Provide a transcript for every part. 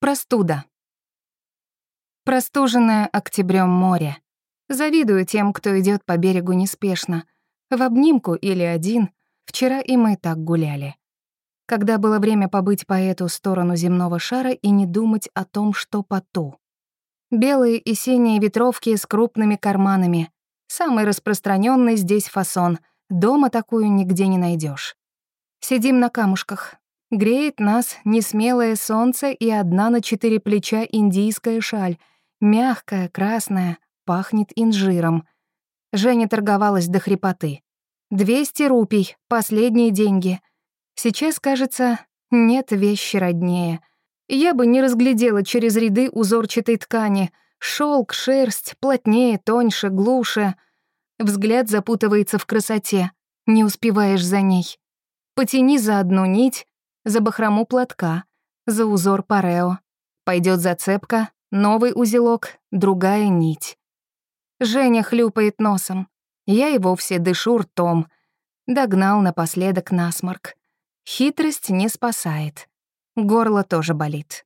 Простуда. Простуженное октябрем море. Завидую тем, кто идет по берегу неспешно. В обнимку или один. Вчера и мы так гуляли. Когда было время побыть по эту сторону земного шара и не думать о том, что по ту. Белые и синие ветровки с крупными карманами. Самый распространенный здесь фасон. Дома такую нигде не найдешь. Сидим на камушках, Греет нас несмелое солнце и одна на четыре плеча индийская шаль, мягкая, красная, пахнет инжиром. Женя торговалась до хрипоты. «Двести рупий, последние деньги. Сейчас, кажется, нет вещи роднее. Я бы не разглядела через ряды узорчатой ткани. Шелк, шерсть, плотнее, тоньше, глуше. Взгляд запутывается в красоте. Не успеваешь за ней. Потяни за одну нить, за бахрому платка, за узор парео. Пойдет зацепка, новый узелок, другая нить. Женя хлюпает носом. Я и вовсе дышу ртом. Догнал напоследок насморк. Хитрость не спасает. Горло тоже болит.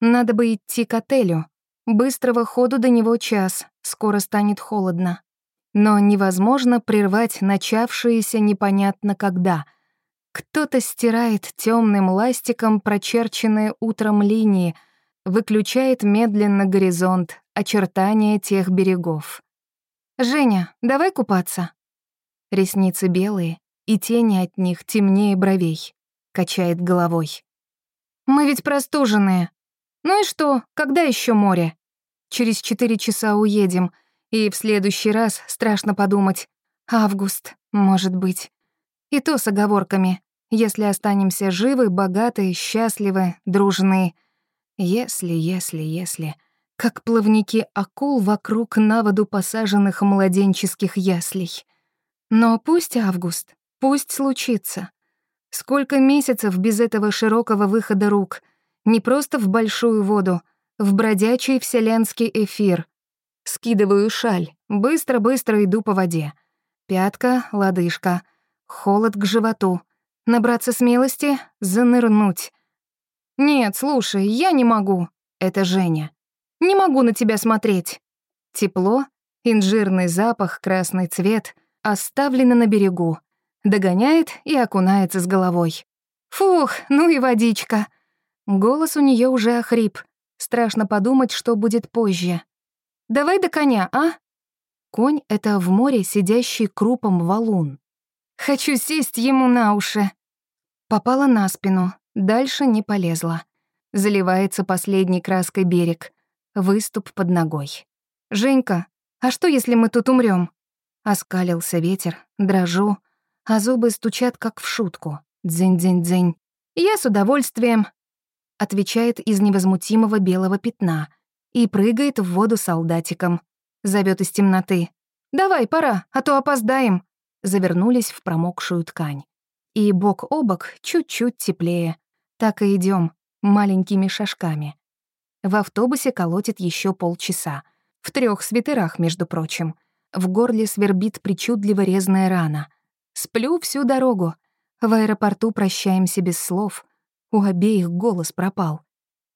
Надо бы идти к отелю. Быстрого ходу до него час, скоро станет холодно. Но невозможно прервать начавшееся непонятно когда — кто-то стирает темным ластиком прочерченные утром линии, выключает медленно горизонт, очертания тех берегов. «Женя, давай купаться». Ресницы белые, и тени от них темнее бровей. Качает головой. «Мы ведь простуженные. Ну и что, когда еще море? Через четыре часа уедем, и в следующий раз страшно подумать. Август, может быть. И то с оговорками если останемся живы, богаты, счастливы, дружны. Если, если, если... Как плавники акул вокруг на воду посаженных младенческих яслей. Но пусть август, пусть случится. Сколько месяцев без этого широкого выхода рук. Не просто в большую воду, в бродячий вселенский эфир. Скидываю шаль, быстро-быстро иду по воде. Пятка, лодыжка, холод к животу — Набраться смелости, занырнуть. «Нет, слушай, я не могу». Это Женя. «Не могу на тебя смотреть». Тепло, инжирный запах, красный цвет оставлено на берегу. Догоняет и окунается с головой. «Фух, ну и водичка». Голос у нее уже охрип. Страшно подумать, что будет позже. «Давай до коня, а?» Конь — это в море сидящий крупом валун. Хочу сесть ему на уши. Попала на спину, дальше не полезла. Заливается последней краской берег. Выступ под ногой. «Женька, а что, если мы тут умрем? Оскалился ветер, дрожу, а зубы стучат, как в шутку. Дзынь-дзынь-дзынь. «Я с удовольствием», — отвечает из невозмутимого белого пятна и прыгает в воду солдатиком. Зовет из темноты. «Давай, пора, а то опоздаем завернулись в промокшую ткань. И бок о бок чуть-чуть теплее. Так и идем маленькими шажками. В автобусе колотит еще полчаса. В трех свитерах, между прочим. В горле свербит причудливо резная рана. Сплю всю дорогу. В аэропорту прощаемся без слов. У обеих голос пропал.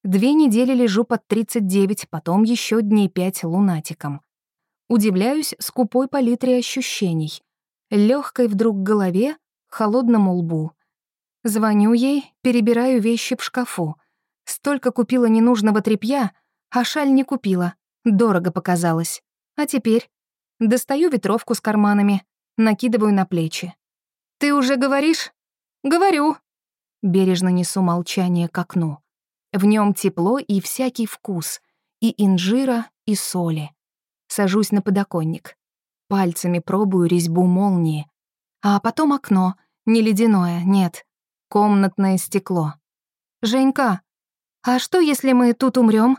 Две недели лежу под 39, потом еще дней пять лунатиком. Удивляюсь скупой палитре ощущений легкой вдруг голове, холодному лбу. Звоню ей, перебираю вещи в шкафу. Столько купила ненужного тряпья, а шаль не купила. Дорого показалось. А теперь? Достаю ветровку с карманами, накидываю на плечи. «Ты уже говоришь?» «Говорю». Бережно несу молчание к окну. В нем тепло и всякий вкус, и инжира, и соли. Сажусь на подоконник. Пальцами пробую резьбу молнии. А потом окно. Не ледяное, нет. Комнатное стекло. «Женька, а что, если мы тут умрем?